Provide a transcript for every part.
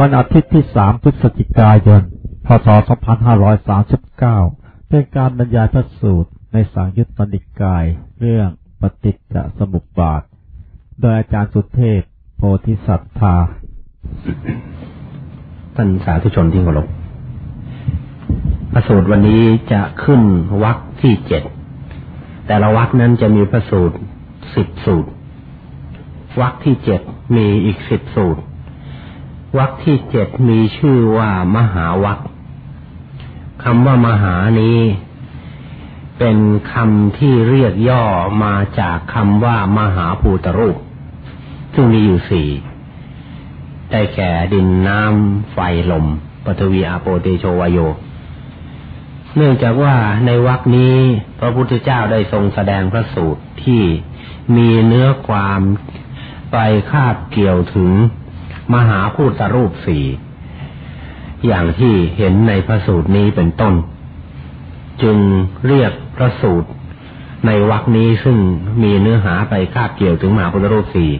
วันอาทิตย์ที่ 3 พฤศจิกายน พศ 2539 เป็นการบรรยายพระสูตรในสังยุตตนิกาย เรื่องปฏิจจสมุปบาท โดยอาจารย์สุเทพ โพธิสัตธาท่านสาธุชนที่เคารพพระสูตรวันนี้จะขึ้นวรรคที่เจ็ด แต่ละวรรคนั้นจะมีพระสูตรสิบสูตรวรรคที่เจ็ดมีอีกสิบสูตร วรรคที่เจ็ดมีชื่อว่ามหาวรรคคำว่ามหานี้ เป็นคำที่เรียกย่อมาจากคำว่ามหาภูตรูป ซึ่งมีอยู่สี่ได้แก่ดินน้ำไฟลมปฐวีอาโปเตโชวโย เนื่องจากว่าในวรรคนี้พระพุทธเจ้าได้ทรงแสดงพระสูตรที่มีเนื้อความไปคาบเกี่ยวถึง มหาพูตรูปสี่อย่างที่เห็นในพระสูตรนี้เป็นต้น จึงเรียกพระสูตรในวรคนี้ซึ่งมีเนื้อหาไปคาบเกี่ยวถึงมหาพุทธรูปสี่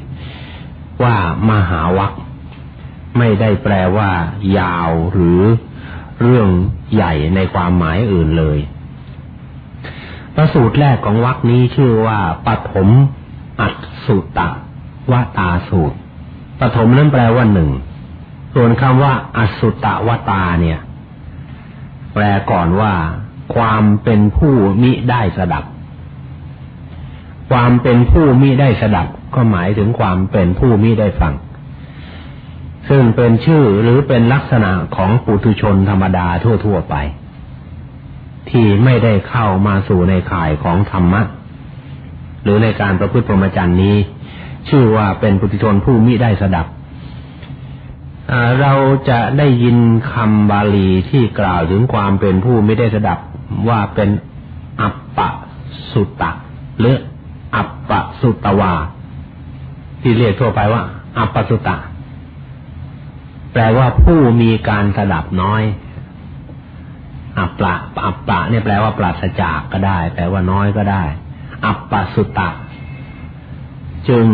ว่ามหาวรคไม่ได้แปลว่า ยาวหรือเรื่องใหญ่ในความหมายอื่นเลยพระสูตรแรกของวรคนี้ชื่อว่าปฐมอัตสุตะวตาสูตร ฐมนั้นแปลว่าหนึ่ง ส่วนคำว่า อสุตวตาเนี่ย แปลก่อนว่า ความเป็นผู้มิได้สดับ ความเป็นผู้มิได้สดับ ก็หมายถึงความเป็นผู้มิได้ฟัง ซึ่งเป็นชื่อหรือเป็นลักษณะของปุถุชนธรรมดาทั่ว ๆ ไป ที่ไม่ได้เข้ามาสู่ในข่ายของธรรมะ หรือในการประพฤติพรหมจรรย์นี้ ชื่อว่าเป็นปุถุชนผู้มิได้สดับเราจะได้ยินคำบาลีที่กล่าวถึงความเป็นผู้ไม่ได้สดับว่าเป็นอัปปะสุตตะหรืออัปปะสุตตวา ที่เรียกทั่วไปว่า อัปปะสุตตะ แปลว่าผู้มีการสดับน้อย อัปปะอัปปะเนี่ยแปลว่าปราศจากก็ได้ แปลว่าน้อยก็ได้ อัปปะสุตตะ จึง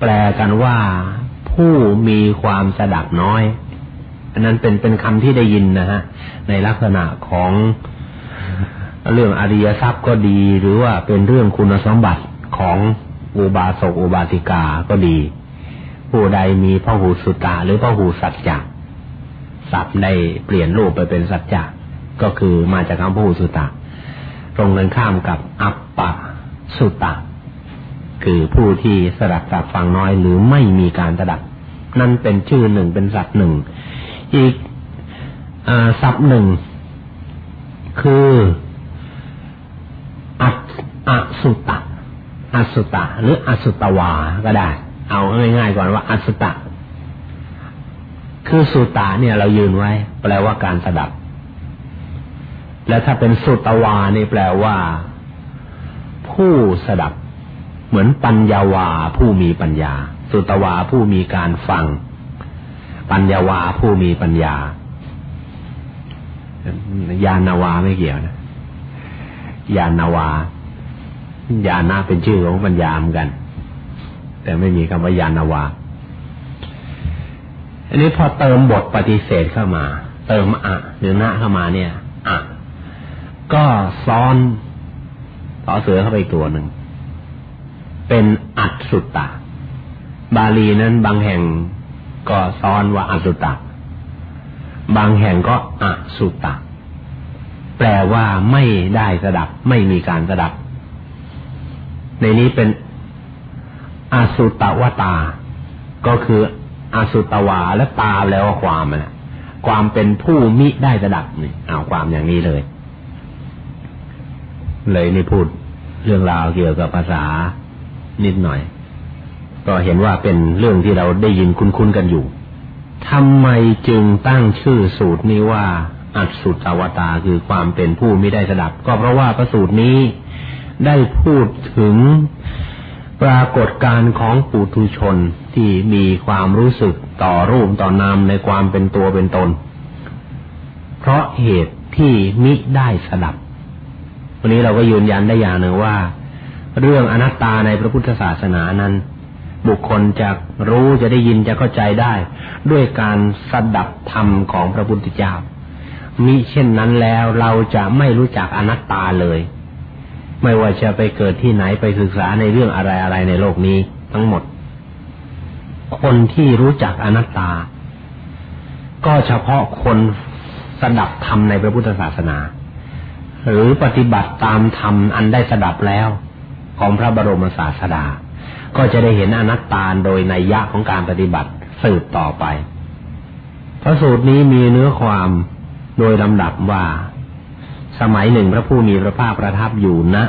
แปลกันว่าผู้มีความสดับน้อย อันนั้นเป็นเป็นคำที่ได้ยินนะฮะ ในลักษณะของเรื่องอริยทรัพย์ก็ดี หรือว่าเป็นเรื่องคุณสมบัติของอุบาสกอุบาสิกาก็ดี ผู้ใดมีพหูสุตตะหรือพหูสัจจะสัพได้เปลี่ยนรูปไปเป็นสัจจะก็คือมาจากคำพหูสุตตะตรงกันข้ามกับอัปปะสุตตะ คือผู้ที่สดับจากฟังน้อยหรือไม่มีการสดับ นั่นเป็นชื่อหนึ่งเป็นสัตว์หนึ่ง อีกอสั์หนึ่ง คืออัอสุตะอสุตะ หรืออสุตวา ก็ได้ เอาง่ายๆก่อนว่าอสุตะ คือสุตาเนี่ยเรายืนไว้ แปลว่าการสดับ แล้วถ้าเป็นสุตวานี่แปลว่า ผู้สดับ เหมือนปัญญาวาผู้มีปัญญา สุตวาผู้มีการฟัง ปัญญาวาผู้มีปัญญายานาวาไม่เกี่ยวนะยานาวายานาเป็นชื่อของปัญญาเหมือนกัน แต่ไม่มีคำว่ายานาวาอันนี้พอเติมบทปฏิเสธเข้ามา เติมอะหรือนะเข้ามาเนี่ยอะก็ซ้อนต่อเสือเข้าไปอีกตัวหนึ่ง เป็นอัตสุตตะ บาลีนั้นบางแห่งก็ซ้อนว่าอัตสุตตะบางแห่งก็อสุตตะ แปลว่าไม่ได้สดับ ไม่มีการสดับ ในนี้เป็นอสุตตวตา ก็คืออสุตวาและตาแล้วความนะความเป็นผู้มิได้สดับนี่เอาความอย่างนี้เลย เลยนี่พูดเรื่องราวเกี่ยวกับภาษา นิดหน่อย ก็เห็นว่าเป็นเรื่องที่เราได้ยินคุ้นๆกันอยู่ทำไมจึงตั้งชื่อสูตรนี้ว่า อัศสุตาวตาคือความเป็นผู้ไม่ได้สดับ ก็เพราะว่าพระสูตรนี้ได้พูดถึงปรากฏการณ์ของปุถุชนที่มีความรู้สึกต่อรูปต่อนามในความเป็นตัวเป็นตน เพราะเหตุที่มิได้สดับ วันนี้เราก็ยืนยันได้อย่างหนึ่งว่า เรื่องอนัตตาในพระพุทธศาสนานั้น บุคคลจะรู้จะได้ยินจะเข้าใจได้ ด้วยการสดับธรรมของพระพุทธเจ้ามิเช่นนั้นแล้วเราจะไม่รู้จักอนัตตาเลย ไม่ว่าจะไปเกิดที่ไหนไปศึกษาในเรื่องอะไรอะไรในโลกนี้ทั้งหมด คนที่รู้จักอนัตตา ก็เฉพาะคนสดับธรรมในพระพุทธศาสนา หรือปฏิบัติตามธรรมอันได้สดับแล้ว ของพระบรมศาสดา ก็จะได้เห็นอนัตตาโดยในยะของการปฏิบัติสืบต่อไป พระสูตรนี้มีเนื้อความโดยลำดับว่า สมัยหนึ่งพระผู้มีพระภาคประทับอยู่ณนะ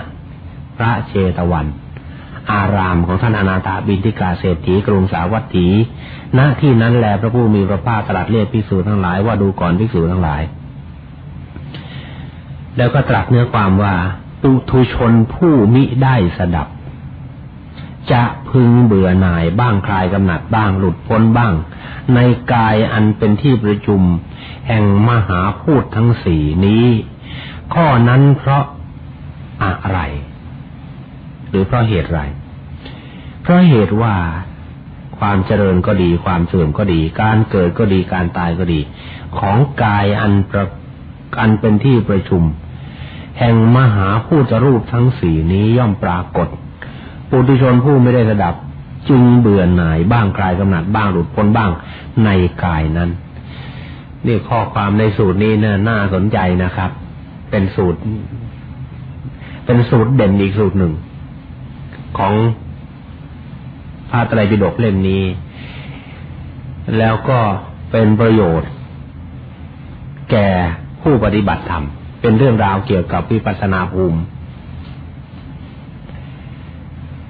พระเชตวัน อารามของท่านอนาถาบินทิกาเศรษฐีกรุงสาวัตถี ณที่นั้นแลพระผู้มีพระภาคตรัสเรียกภิกษุทั้งหลายว่าดูก่อนภิกษุทั้งหลาย แล้วก็ตรัสเนื้อความว่า ปุถุชนผู้มิได้สดับ จะพึงเบื่อหน่ายบ้างคลายกำหนัดบ้างหลุดพ้นบ้าง ในกายอันเป็นที่ประชุม แห่งมหาพูดทั้งสี่นี้ ข้อนั้นเพราะอะไร หรือเพราะเหตุไรเพราะเหตุว่าความเจริญก็ดีความเสื่อมก็ดี การเกิดก็ดีการตายก็ดี ของกายอันประอันเป็นที่ประชุม แห่งมหาพูดรูปทั้งสี่นี้ย่อมปรากฏ ปุถุชนผู้ไม่ได้ระดับจึงเบื่อหน่ายบ้างกลายกำหนัดบ้างหลุดพ้นบ้างในกายนั้นนี่ข้อความในสูตรนี้เนี่ยน่าสนใจนะครับ เป็นสูตร เป็นสูตรเด่นอีกสูตรหนึ่ง ของพระไตรปิฎกเล่มนี้ แล้วก็เป็นประโยชน์ แก่ผู้ปฏิบัติธรรม เป็นเรื่องราวเกี่ยวกับวิปัสสนาภูมิ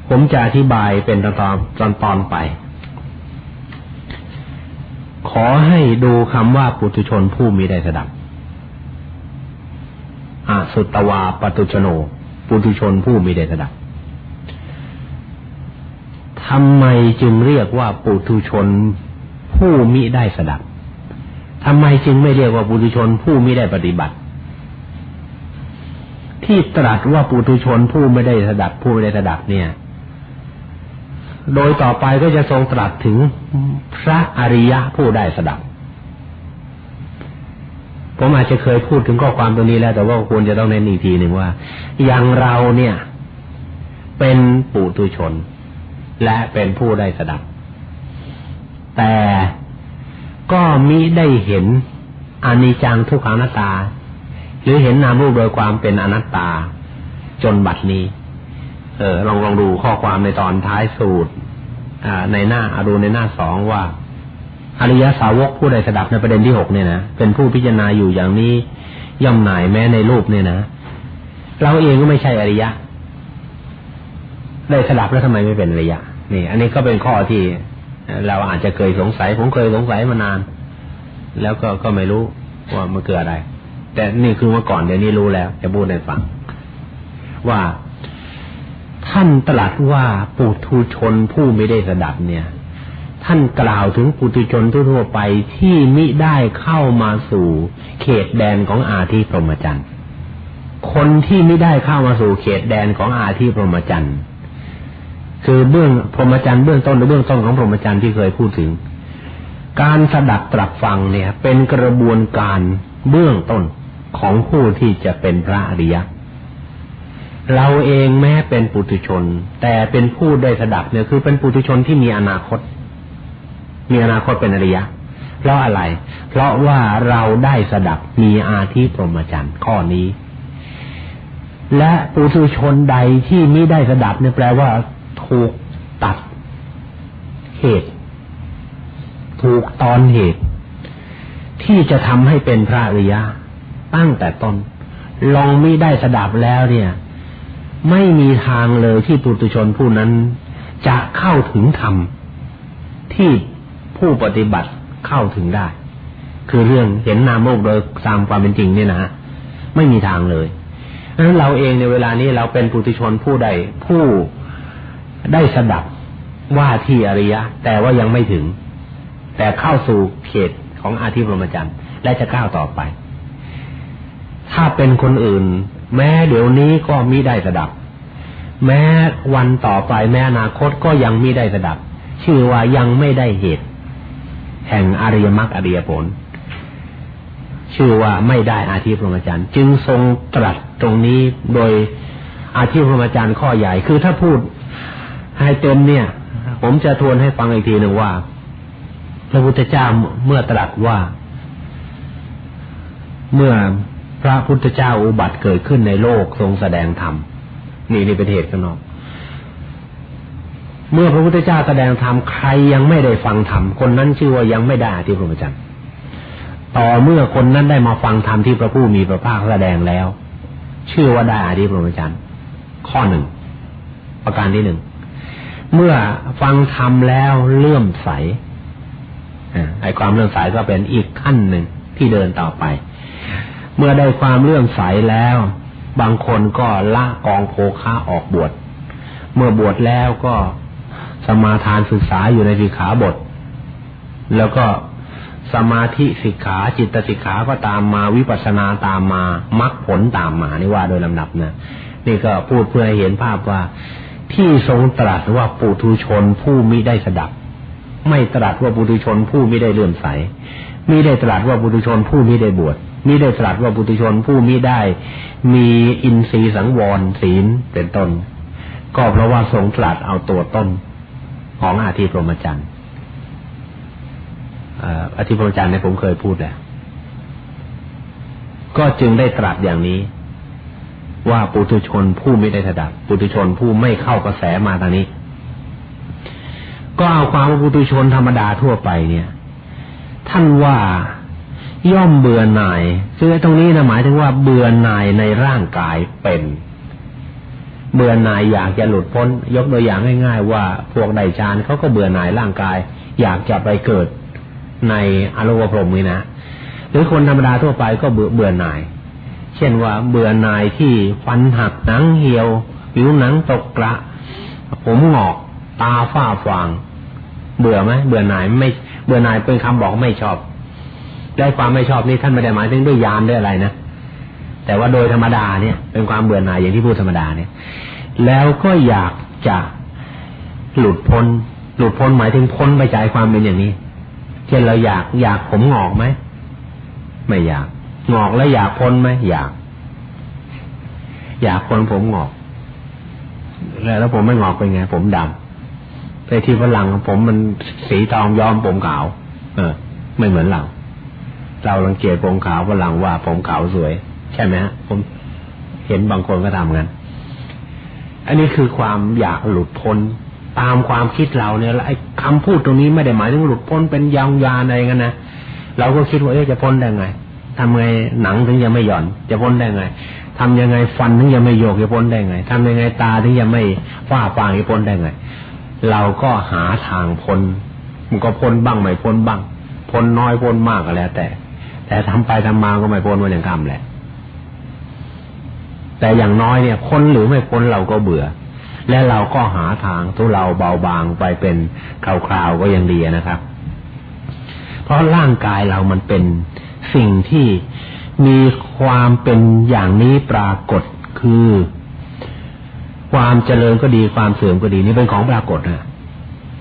ผมจะอธิบายเป็นตอนตอนตอนไป ขอให้ดูคำว่าปุถุชนผู้มีได้สดับอสุตวาปตุชโน ปุถุชนผู้มีได้สดับทำไมจึงเรียกว่าปุถุชนผู้มิได้สดับทำไมจึงไม่เรียกว่าปุถุชนผู้มิได้ปฏิบัติ ที่ตรัสว่าปุถุชนผู้ไม่ได้สดับผู้ไม่ได้สดับเนี่ย โดยต่อไปก็จะทรงตรัสถึงพระอริยะผู้ได้สดับ ผมอาจจะเคยพูดถึงข้อความตรงนี้แล้ว แต่ว่าควรจะต้องเน้นอีกทีหนึ่งว่า อย่างเราเนี่ย เป็นปุถุชน และเป็นผู้ได้สดับ แต่ก็มิได้เห็นอนิจจังทุกขังนัตตา หรือเห็นนามรูปโดยความเป็นอนัตตา จนบัดนี้ เออ ลองลองดูข้อความในตอนท้ายสูตร อ่า ในหน้าอาดูในหน้าสองว่า อริยสาวกผู้ใดสดับในประเด็นที่หกเนี่ยนะเป็นผู้พิจารณาอยู่อย่างนี้ย่อมหน่ายแม้ในรูปเนี่ยนะเราเองก็ไม่ใช่อริยะ ได้สดับแล้วทำไมไม่เป็นอริยะนี่ อันนี้ก็เป็นข้อที่เราอาจจะเคยสงสัยผมเคยสงสัยมานาน แล้วก็ก็ไม่รู้ว่ามันเกิดอะไร แต่นี่คือเมื่อก่อนเดี๋ยวนี้รู้แล้ว จะพูดให้ฟัง ว่าท่านตรัสว่าปุถุชนผู้ไม่ได้สดับเนี่ย ท่านกล่าวถึงปุถุชนทั่วไปที่มิได้เข้ามาสู่เขตแดนของอาทิพรหมจรรย์คนที่ไม่ได้เข้ามาสู่เขตแดนของอาทิพรหมจรรย์คือเบื้องพรหมจรรย์เบื้องต้นหรือเบื้องต้นของพรหมจรรย์ที่เคยพูดถึง การสดับตรับฟังเนี่ย เป็นกระบวนการเบื้องต้น ของผู้ที่จะเป็นพระอริยะ เราเองแม้เป็นปุถุชน แต่เป็นผู้ได้สดับเนี่ยคือเป็นปุถุชนที่มีอนาคต มีอนาคตเป็นอริยะ เพราะอะไร เพราะว่าเราได้สดับมีอาทิพรหมจรรย์ข้อนี้ และปุถุชนใดที่ไม่ได้สดับเนี่ยแปลว่าถูกตัดเหตุ ถูกตอนเหตุ ที่จะทำให้เป็นพระอริยะ ตั้งแต่ต้น ลองไม่ได้สดับแล้วเนี่ย ไม่มีทางเลยที่ปุถุชนผู้นั้น จะเข้าถึงธรรมที่ผู้ปฏิบัติเข้าถึงได้ คือเรื่องเห็นนามโลกโดยตามความเป็นจริงเนี่ยนะไม่มีทางเลยดังนั้นเราเองในเวลานี้เราเป็นปุถุชนผู้ใดผู้ได้สดับว่าที่อริยะ แต่ว่ายังไม่ถึง แต่เข้าสู่เขตของอาทิพรหมจันทร์และจะก้าวต่อไป ถ้าเป็นคนอื่น แม้เดี๋ยวนี้ก็มิได้สดับ แม้วันต่อไปแม้อนาคตก็ยังมิได้สดับ ชื่อว่ายังไม่ได้เหตุ แห่งอริยมรรคอริยผล ชื่อว่าไม่ได้อาทิพรหมจรรย์ จึงทรงตรัสตรงนี้โดยอาทิพรหมจรรย์ข้อใหญ่คือถ้าพูดให้เต็มเนี่ย ผมจะทวนให้ฟังอีกทีหนึ่งว่า พระพุทธเจ้าเมื่อตรัสว่า เมื่อ พระพุทธเจ้าอุบัติเกิดขึ้นในโลกทรงแสดงธรรมนี่นี่เป็นเหตุข้างนอก เมื่อพระพุทธเจ้าแสดงธรรมใครยังไม่ได้ฟังธรรมคนนั้นชื่อว่ายังไม่ได้อาทิพรหมจรรย์ต่อเมื่อคนนั้นได้มาฟังธรรมที่พระผู้มีพระภาคแสดงแล้ว ชื่อว่าได้อาทิพรหมจรรย์ข้อหนึ่งประการที่หนึ่งเมื่อฟังธรรมแล้วเลื่อมใสไอ้ความเลื่อมใสก็เป็นอีกขั้นหนึ่งที่เดินต่อไป เมื่อได้ความเลื่อมใสแล้ว บางคนก็ละกองโภคะออกบวชเมื่อบวชแล้วก็สมาทานศึกษาอยู่ในสิกขาบท แล้วก็สมาธิสิกขาจิตสิกขาก็ตามมาวิปัสสนาตามมามรรคผลตามมานี่ว่าโดยลำดับนะนี่ก็พูดเพื่อให้เห็นภาพว่าที่ทรงตรัสว่าปุถุชนผู้มิได้สดับ ไม่ตรัสว่าปุถุชนผู้มิได้เลื่อมใสมิได้ตรัสว่าปุถุชนผู้มิได้บวช มิได้ตรัสว่าปุถุชนผู้มิได้ มีอินทรีย์สังวรศีลเป็นต้น ก็เพราะว่าทรงตรัสเอาตัวต้นของอาทิพรหมจรรย์อาทิพรหมจรรย์เนี่ยผมเคยพูดแล้ว ก็จึงได้ตรัสอย่างนี้ ว่าปุถุชนผู้ไม่ได้ถดับปุถุชนผู้ไม่เข้ากระแสมาทางนี้ ก็เอาความว่าปุถุชนธรรมดาทั่วไปเนี่ย ท่านว่า ย่อมเบื่อหน่ายคือตรงนี้นะหมายถึงว่าเบื่อหน่ายในร่างกายเป็น เบื่อหน่ายอยากจะหลุดพ้น ยกตัวอย่างง่าย ๆ ว่าพวกไดจานเขาก็เบื่อหน่ายร่างกาย อยากจะไปเกิดในอรูปพรหมนี่นะหรือคนธรรมดาทั่วไปก็เบื่อเบื่อหน่าย เช่นว่าเบื่อหน่ายที่ฟันหักหนังเหี่ยวผิวหนังตกกระ ผมหงอก ตาฝ้าฟาง เบื่อไหมเบื่อหน่ายไม่ เบื่อหน่ายเป็นคำบอกไม่ชอบ ได้ความไม่ชอบนี่ท่านไม่ได้หมายถึงด้วยยานด้วยอะไรนะแต่ว่าโดยธรรมดาเนี่ย เป็นความเบื่อหน่ายอย่างที่พูดธรรมดาเนี่ย แล้วก็อยากจะหลุดพ้น หลุดพ้นหมายถึงพ้นไปจากความเป็นอย่างนี้เช่นเราอยากอยากผมงอกไหมไม่อยาก งอกแล้วอยากพ้นไหมอยาก อยากพ้นผมงอก แล้วผมไม่งอกเป็นไง ผมดำแต่ที่ฝรั่งผมมันสีทองย้อมผมขาว เออ ไม่เหมือนเรา เราลังเกียจผมขาวฝรั่งว่าผมขาวสวย ใช่ไหมฮะผมเห็นบางคนก็ทำกัน อันนี้คือความอยากหลุดพ้นตามความคิดเราเนี่ยไอ้คำพูดตรงนี้ไม่ได้หมายถึงหลุดพ้นเป็นยางยาอะไรกันนะเราก็คิดว่าจะพ้นได้ไงทำไงหนังถึงจะไม่หย่อน จะพ้นได้ไงทำยังไงฟันถึงจะไม่โยกจะพ้นได้ไงทำยังไงตาถึงจะไม่ฝ้าฟางจะพ้นได้ไง เราก็หาทางพ้นมันก็พ้นบ้างไม่พ้นบ้างพ้นน้อยพ้นมากก็แล้วแต่ แต่ทำไปทำมาก็ไม่พ้นวันอย่างคำแหละ แต่อย่างน้อยเนี่ยพ้นหรือไม่พ้นเราก็เบื่อ และเราก็หาทางทุเราเบาบางไปเป็นคราวๆก็ยังดีนะครับ เพราะร่างกายเรามันเป็นสิ่งที่มีความเป็นอย่างนี้ปรากฏคือ ความเจริญก็ดีความเสื่อมก็ดีนี่เป็นของปรากฏนะ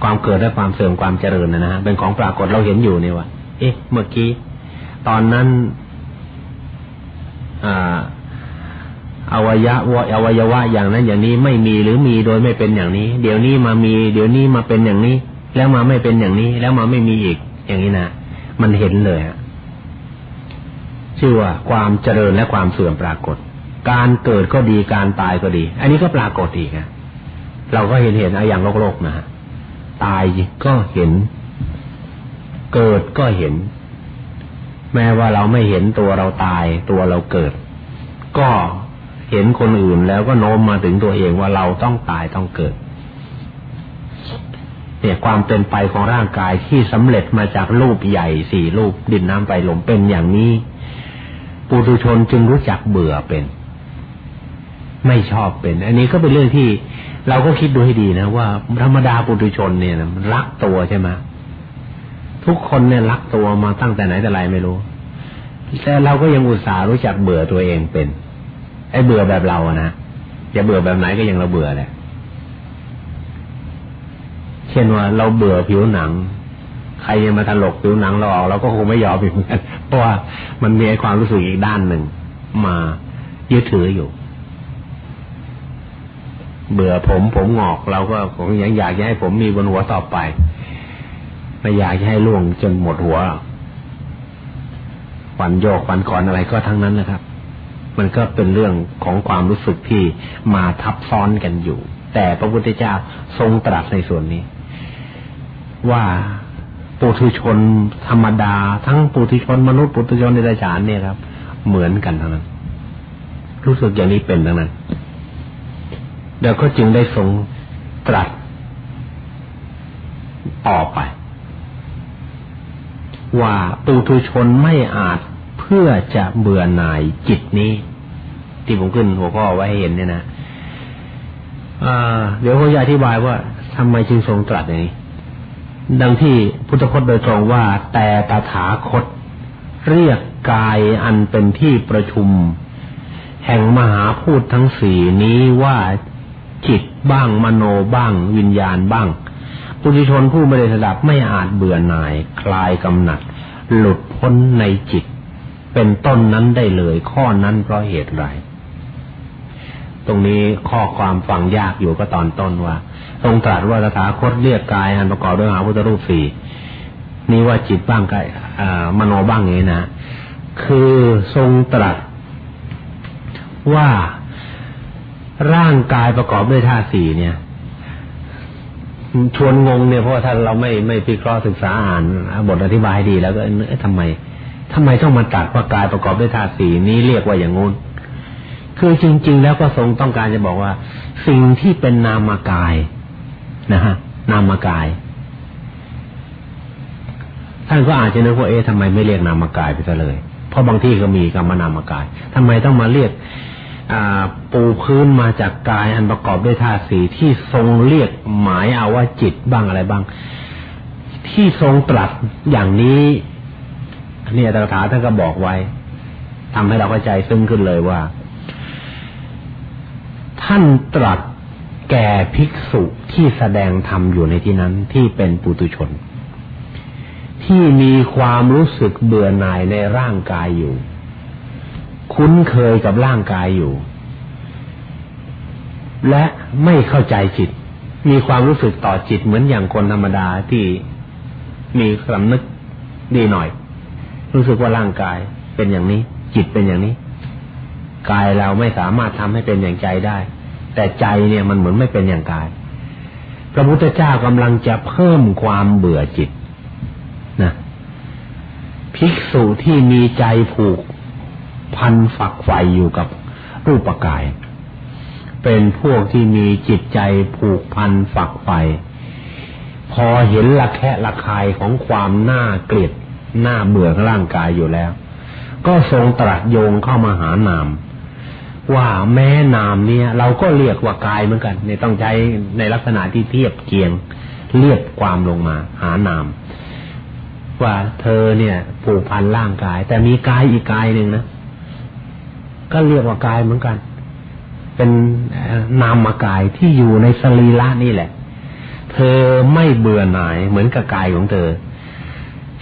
ความเกิดและความเสื่อมความเจริญนะฮะเป็นของปรากฏเราเห็นอยู่เนี่ยว่าเอ๊ะเมื่อกี้ ตอนนั้นอวัยวะอวัยวะอย่างนั้นอย่างนี้ไม่มีหรือมีโดยไม่เป็นอย่างนี้ เดี๋ยวนี้มามี เดี๋ยวนี้มาเป็นอย่างนี้ แล้วมาไม่เป็นอย่างนี้ แล้วมาไม่มีอีก อย่างนี้นะมันเห็นเลยชื่อว่าความเจริญและความเสื่อมปรากฏ การเกิดก็ดีการตายก็ดี อันนี้ก็ปรากฏอีกนะเราก็เห็นเห็นอย่างโลกโลกนะตายก็เห็น เกิดก็เห็น แม้ว่าเราไม่เห็นตัวเราตายตัวเราเกิด ก็เห็นคนอื่นแล้วก็โน้มมาถึงตัวเองว่าเราต้องตายต้องเกิดเนี่ยความเป็นไปของร่างกายที่สำเร็จมาจากรูปใหญ่สี่รูปดินน้ำไฟลมเป็นอย่างนี้ ปุถุชนจึงรู้จักเบื่อเป็น ไม่ชอบเป็น อันนี้ก็เป็นเรื่องที่ เราก็คิดดูให้ดีนะว่าธรรมดาปุถุชนเนี่ยมันรักตัวใช่ไหม ทุกคนเนี่ยรักตัวมาตั้งแต่ไหนแต่ไรไม่รู้ แต่เราก็ยังอุตส่าห์รู้จักเบื่อตัวเองเป็น ไอ้เบื่อแบบเราอะนะจะเบื่อแบบไหนก็ยังเราเบื่อแหละเช่นว่าเราเบื่อผิวหนัง ใครยังมาถลกผิวหนังเราออกเราก็คงไม่ยอมอีกเหมือนกันเพราะว่ามันมีความรู้สึกอีกด้านหนึ่งมายึดถืออยู่ เบื่อผมผมงอกเราก็คงยังอยากให้ผมมีบนหัวต่อไป ไม่อยากให้ล่วงจนหมดหัววันโยกวันก่อนอะไรก็ทั้งนั้นนะครับ มันก็เป็นเรื่องของความรู้สึกที่มาทับซ้อนกันอยู่ แต่พระพุทธเจ้าทรงตรัสในส่วนนี้ ว่าปุถุชนธรรมดา ทั้งปุถุชนมนุษย์ปุถุชนในราชานเนี่ยครับ เหมือนกันทั้งนั้น รู้สึกอย่างนี้เป็นทั้งนั้นเดี๋ยวก็จึงได้ทรงตรัสออไป ว่าปุถุชนไม่อาจเพื่อจะเบื่อหน่ายจิตนี้ ที่ผมขึ้นหัวข้อไว้ให้เห็นเนี่ยนะเดี๋ยวผมจะอธิบายว่าทำไมจึงทรงตรัสอย่างนี้ ดังที่พุทธพจน์โดยตรงว่า แต่ตถาคต เรียกกายอันเป็นที่ประชุม แห่งมหาพูดทั้งสี่นี้ว่าจิตบ้างมโนบ้าง วิญญาณบ้าง ปุถุชนผู้ไม่ได้สดับไม่อาจเบื่อหน่าย คลายกำหนัด หลุดพ้นในจิต เป็นต้นนั้นได้เลย ข้อนั้นเพราะเหตุไรตรงนี้ข้อความฟังยากอยู่ก็ตอนต้นว่าทรงตรัสว่าสถาคตเรียกกายอันประกอบด้วยมหาพุทธรูปสี่นี่ว่าจิตบ้างกายมโนบ้างไงนะ คือทรงตรัสว่าร่างกายประกอบด้วยธาตุสี่เนี่ย ชวนงงเนี่ยเพราะว่าถ้าเราไม่ไม่พิเคราะห์ศึกษาอ่านบทอธิบายดี แล้วก็เอ๊ะทำไมทำไมต้องมาตัดว่ากายประกอบด้วยธาตุสี่นี้เรียกว่าอย่างงู้นคือจริง ๆ แล้วก็ทรงต้องการจะบอกว่า สิ่งที่เป็นนามกายนะฮะนามกาย ท่านก็อาจจะนึกว่าเอ๊ะทำไมไม่เรียกนามกายไปซะเลย เพราะบางที่ก็มีคำว่านามกายทำไมต้องมาเรียก ปูพื้นมาจากกายอันประกอบด้วยธาตุสีที่ทรงเรียกหมายเอาว่าจิตบ้างอะไรบ้าง ที่ทรงตรัสอย่างนี้นี่อัตถาท่านก็บอกไว้ทำให้เราเข้าใจซึ่งขึ้นเลยว่า ท่านตรัสแก่ภิกษุที่แสดงธรรมอยู่ในที่นั้นที่เป็นปุตุชน ที่มีความรู้สึกเบื่อหน่ายในร่างกายอยู่ คุ้นเคยกับร่างกายอยู่ และไม่เข้าใจจิต มีความรู้สึกต่อจิตเหมือนอย่างคนธรรมดาที่มีสำนึกดีหน่อย รู้สึกว่าร่างกายเป็นอย่างนี้ จิตเป็นอย่างนี้ กายเราไม่สามารถทำให้เป็นอย่างใจได้ แต่ใจเนี่ยมันเหมือนไม่เป็นอย่างกาย พระพุทธเจ้ากำลังจะเพิ่มความเบื่อจิตนะภิกษุที่มีใจผูก พันฝักใฝ่อยู่กับรูปกาย เป็นพวกที่มีจิตใจผูกพันฝักใฝ่พอเห็นละแคะละคายของความน่าเกลียดน่าเบื่อร่างกายอยู่แล้ว ก็ทรงตรัสโยงเข้ามาหานาม ว่าแม้นามเนี่ย เราก็เรียกว่ากายเหมือนกันเนี่ยต้องใช้ในลักษณะที่เทียบเกียงเรียบความลงมา หานาม ว่าเธอเนี่ยผูกพันร่างกาย แต่มีกายอีกกายหนึ่งนะ ก็เรียกว่ากายเหมือนกัน เป็นนามกายที่อยู่ในสรีระนี่แหละ เธอไม่เบื่อหน่ายเหมือนกับกายของเธอ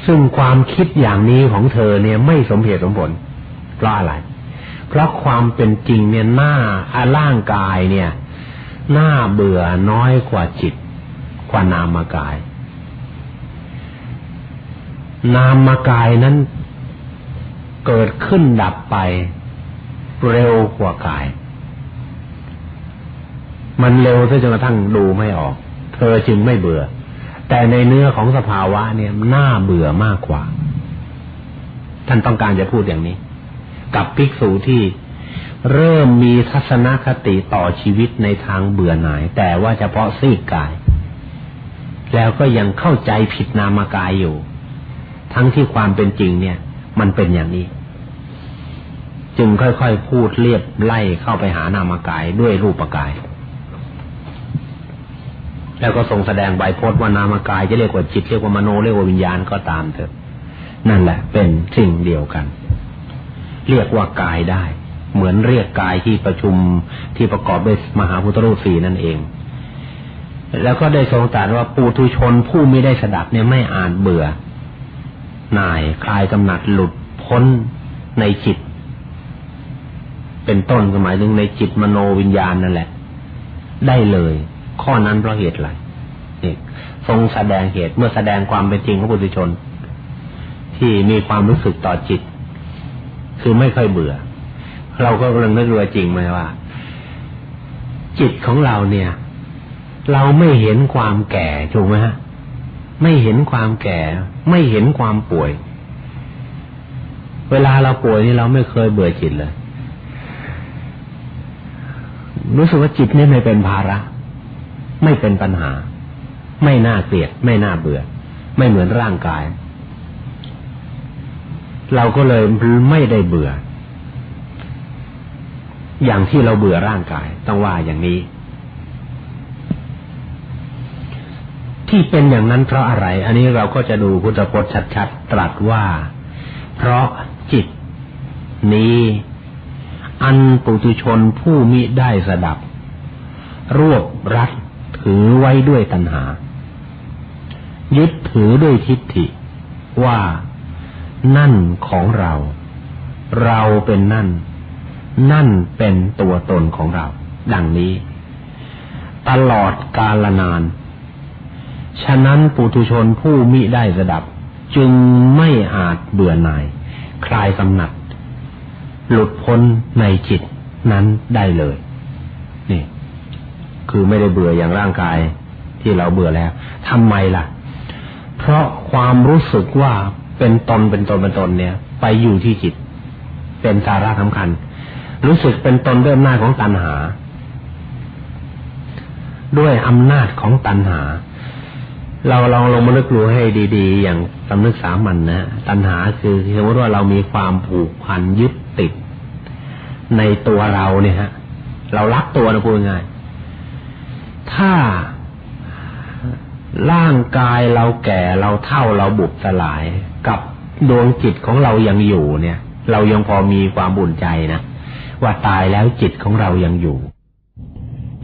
ซึ่งความคิดอย่างนี้ของเธอเนี่ยไม่สมเหตุสมผล เพราะอะไร เพราะความเป็นจริงเนี่ยหน้าอาร่างกายเนี่ยหน้าเบื่อน้อยกว่าจิตกว่านามกาย นามกายนั้นเกิดขึ้นดับไป เร็วกว่ากาย มันเร็วซะจนกระทั่งดูไม่ออก เธอจึงไม่เบื่อ แต่ในเนื้อของสภาวะเนี่ยน่าเบื่อมากกว่า ท่านต้องการจะพูดอย่างนี้ กับภิกษุที่เริ่มมีทัศนคติต่อชีวิตในทางเบื่อหน่าย แต่ว่าเฉพาะซีกกาย แล้วก็ยังเข้าใจผิดนามกายอยู่ ทั้งที่ความเป็นจริงเนี่ย มันเป็นอย่างนี้ จึงค่อยๆพูดเรียบไล่เข้าไปหานามกายด้วยรูปกาย แล้วก็ทรงแสดงใบพจน์ว่านามกายจะเรียกว่าจิตเรียกว่ามโนเรียกว่าวิญญาณก็ตามเถอะ นั่นแหละ เป็นสิ่งเดียวกัน เรียกว่ากายได้ เหมือนเรียกกายที่ประชุมที่ประกอบด้วยมหาพุทธรูปสี่นั่นเอง แล้วก็ได้ทรงตรัสว่าปูทุชนผู้ไม่ได้สดับเนี่ยไม่อ่านเบื่อหน่ายคลายกำหนัดหลุดพ้นในจิต เป็นต้นก็หมายถึงในจิตมโนวิญญาณนั่นแหละ ได้เลย ข้อนั้นเพราะเหตุอะไรนี่ทรงแสดงเหตุเมื่อแสดงความเป็นจริงของปุถุชน ที่มีความรู้สึกต่อจิต คือไม่ค่อยเบื่อ เราก็กำลังนึกรู้จริงไหมว่า จิตของเราเนี่ย เราไม่เห็นความแก่ถูกไหมฮะไม่เห็นความแก่ ไม่เห็นความป่วย เวลาเราป่วยนี่เราไม่เคยเบื่อจิตเลย รู้สึกว่าจิตนี่ไม่เป็นภาระ ไม่เป็นปัญหา ไม่น่าเกลียด ไม่น่าเบื่อ ไม่เหมือนร่างกาย เราก็เลยไม่ได้เบื่อ อย่างที่เราเบื่อร่างกาย ต้องว่าอย่างนี้ ที่เป็นอย่างนั้นเพราะอะไร อันนี้เราก็จะดูพุทธพจน์ชัดๆตรัสว่า เพราะจิตนี้ อันปุถุชนผู้มิได้สดับ รวบรัดถือไว้ด้วยตัณหา ยึดถือด้วยทิฏฐิ ว่านั่นของเรา เราเป็นนั่น นั่นเป็นตัวตนของเรา ดังนี้ ตลอดกาลนาน ฉะนั้นปุถุชนผู้มิได้สดับ จึงไม่อาจเบื่อหน่าย คลายกำหนัด หลุดพ้นในจิตนั้นได้เลย นี่ คือไม่ได้เบื่ออย่างร่างกายที่เราเบื่อแล้วทำไมล่ะ เพราะความรู้สึกว่าเป็นตนเป็นตนเป็นตนเนี่ย ไปอยู่ที่จิต เป็นสาระสำคัญ รู้สึกเป็นตนด้วยอำนาจของตัณหา ด้วยอำนาจของตัณหา เราลองลงมานึกดูให้ดี ๆ อย่างสำนึกสามัญนนะตัณหาคือสมมติว่าเรามีความผูกพันยึด ติด ในตัวเราเนี่ยฮะ เรารักตัวนะพูดง่ายถ้าร่างกายเราแก่เราเท่าเราบุบสลายกับดวงจิตของเรายังอยู่เนี่ย เรายังพอมีความบุญใจนะว่าตายแล้วจิตของเรายังอยู่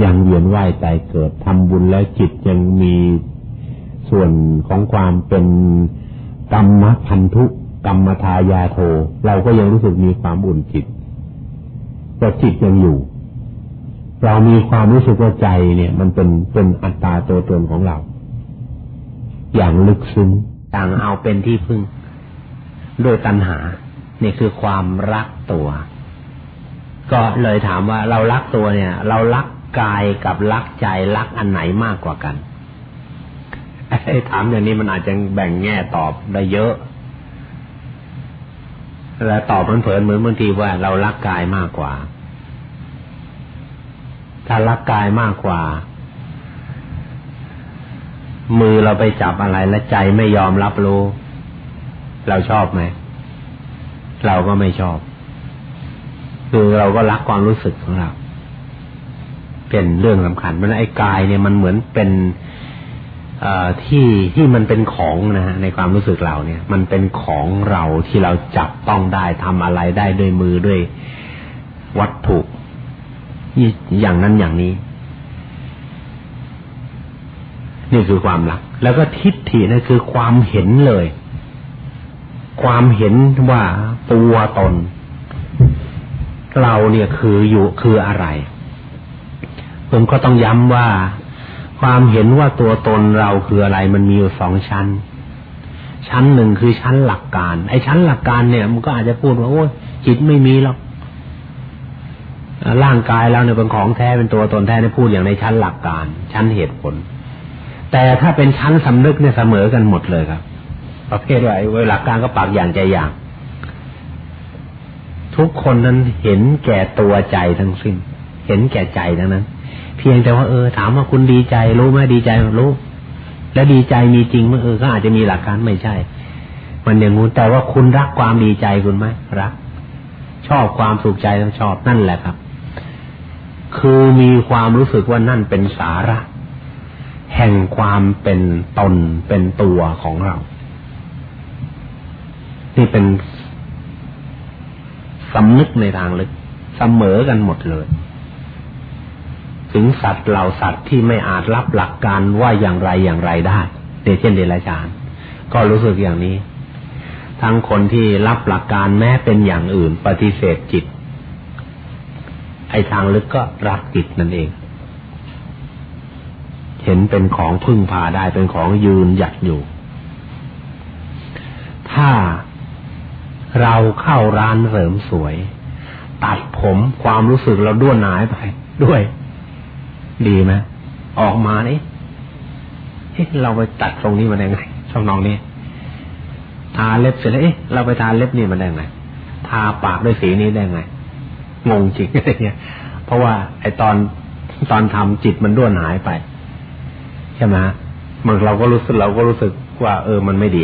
ยังเวียนว่ายใจเกิดทำบุญแล้วจิตยังมีส่วนของความเป็นกรรมพันธุ กรรมทายาโทเราก็ยังรู้สึกมีความบุญจิตแต่จิตยังอยู่ เรามีความรู้สึกว่าใจเนี่ย มันเป็นเป็นอัตตาตัวตนของเรา อย่างลึกซึ้งต่างเอาเป็นที่พึ่งด้วยตัณหานี่คือความรักตัว ก็เลยถามว่าเรารักตัวเนี่ย เรารักกายกับรักใจรักอันไหนมากกว่ากันไอ้ถามอย่างนี้มันอาจจะแบ่งแง่ตอบได้เยอะ แล้วตอบมันเผินเหมือนบางทีว่าเรารักกายมากกว่า ถ้ารักกายมากกว่า มือเราไปจับอะไรและใจไม่ยอมรับรู้ เราชอบไหม เราก็ไม่ชอบ คือเราก็รักความรู้สึกของเรา เป็นเรื่องสำคัญมันไอ้กายเนี่ยมันเหมือนเป็น ที่ที่มันเป็นของนะฮะในความรู้สึกเราเนี่ย มันเป็นของเราที่เราจับต้องได้ทำอะไรได้ด้วยมือด้วยวัตถุอย่างนั้นอย่างนี้ นี่คือความรัก แล้วก็ทิฏฐินั่นคือความเห็นเลย ความเห็นว่าตัวตน เราเนี่ยคืออยู่คืออะไร ผมก็ต้องย้ำว่า ความเห็นว่าตัวตนเราคืออะไรมันมีอยู่สองชั้น ชั้นหนึ่งคือชั้นหลักการ ไอ้ชั้นหลักการเนี่ย มันก็อาจจะพูดว่าโอ้ยจิตไม่มีหรอกร่างกายเราเนี่ยเป็นของแท้เป็นตัวตนแท้ในพูดอย่างในชั้นหลักการ ชั้นเหตุผล แต่ถ้าเป็นชั้นสำนึกเนี่ยเสมอกันหมดเลยครับ ประเภทว่าไอ้หลักการก็ปากอย่างใจอย่าง ทุกคนนั้นเห็นแก่ตัวใจทั้งสิ้น เห็นแก่ใจทั้งนั้น พียงแต่ว่าเออถามว่าคุณดีใจ รู้ไหมดีใจรู้ แล้วดีใจมีจริงไหมเออก็อาจจะมีหลักการไม่ใช่ มันอย่างงู้นแต่ว่าคุณรักความดีใจคุณไหมรัก ชอบความสุขใจต้องชอบนั่นแหละครับ คือมีความรู้สึกว่านั่นเป็นสาระ แห่งความเป็นตนเป็นตัวของเราที่เป็นสำนึกในทางลึกเสมอกันหมดเลย ถึงสัตว์เหล่าสัตว์ที่ไม่อาจรับหลักการว่าอย่างไรอย่างไรได้เดเช่นเดรัจฉาน ก็รู้สึกอย่างนี้ ทั้งคนที่รับหลักการแม้เป็นอย่างอื่น ปฏิเสธจิต ไอ้ทางลึกก็รักจิตนั่นเอง เห็นเป็นของพึ่งพาได้เป็นของยืนหยัดอยู่ ถ้าเราเข้าร้านเสริมสวย ตัดผมความรู้สึกเราด้วนหายไปด้วย ดีไหมออกมานี่เอ๊ะเราไปตัดตรงนี้มาได้ไงช่องน้องนี่ทาเล็บเสร็จแล้วเอ๊ะเราไปทาเล็บนี่มาได้ไงทาปากด้วยสีนี้ได้ไงงงจริงอะไรเงี้ย เพราะว่าไอตอนตอนทำจิตมันด้วนหายไปใช่ไหมมันเราก็รู้สึกเราก็รู้สึกว่า เออมันไม่ดี